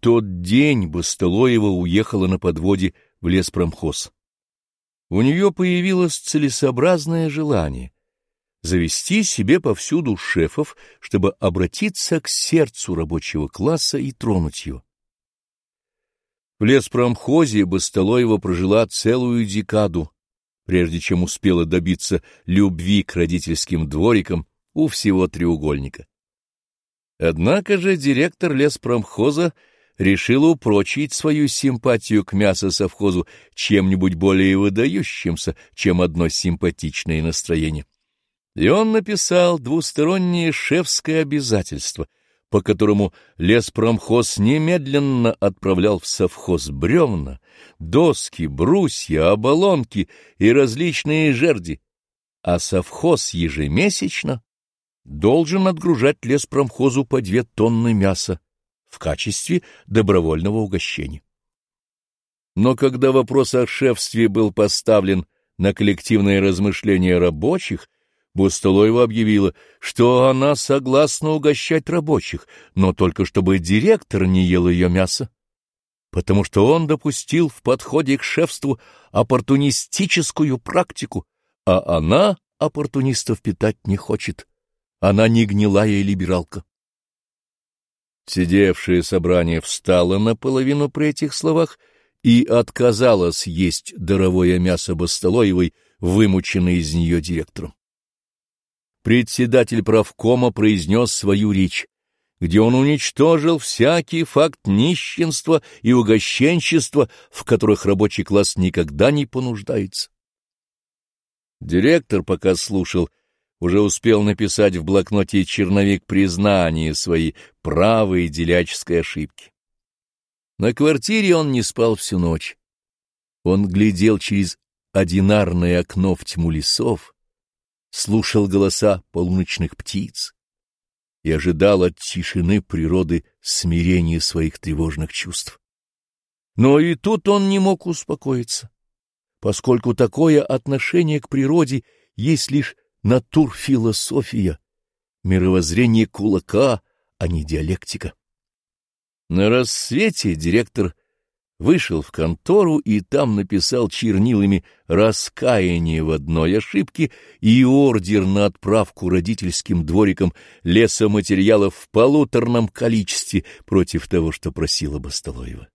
тот день Бастылоева уехала на подводе в леспромхоз. У нее появилось целесообразное желание завести себе повсюду шефов, чтобы обратиться к сердцу рабочего класса и тронуть его. В леспромхозе Басталоева прожила целую декаду, прежде чем успела добиться любви к родительским дворикам у всего треугольника. Однако же директор леспромхоза решил упрочить свою симпатию к мясосовхозу чем-нибудь более выдающимся, чем одно симпатичное настроение. И он написал двустороннее шефское обязательство, по которому леспромхоз немедленно отправлял в совхоз бревна, доски, брусья, оболонки и различные жерди, а совхоз ежемесячно должен отгружать леспромхозу по две тонны мяса в качестве добровольного угощения. Но когда вопрос о шефстве был поставлен на коллективное размышление рабочих, Бустолоева объявила, что она согласна угощать рабочих, но только чтобы директор не ел ее мясо, потому что он допустил в подходе к шефству оппортунистическую практику, а она оппортунистов питать не хочет. Она не гнилая либералка. Сидевшее собрание встало наполовину при этих словах и отказалось есть даровое мясо Бастолоевой, вымученное из нее директором. Председатель правкома произнес свою речь, где он уничтожил всякий факт нищенства и угощенчества, в которых рабочий класс никогда не понуждается. Директор, пока слушал, уже успел написать в блокноте черновик признания своей правой деляческой ошибки. На квартире он не спал всю ночь. Он глядел через одинарное окно в тьму лесов, слушал голоса полуночных птиц и ожидал от тишины природы смирения своих тревожных чувств. Но и тут он не мог успокоиться, поскольку такое отношение к природе есть лишь натурфилософия, мировоззрение кулака, а не диалектика. На рассвете директор вышел в контору и там написал чернилами раскаяние в одной ошибке и ордер на отправку родительским дворикам лесоматериалов в полуторном количестве против того, что просила Басталоева.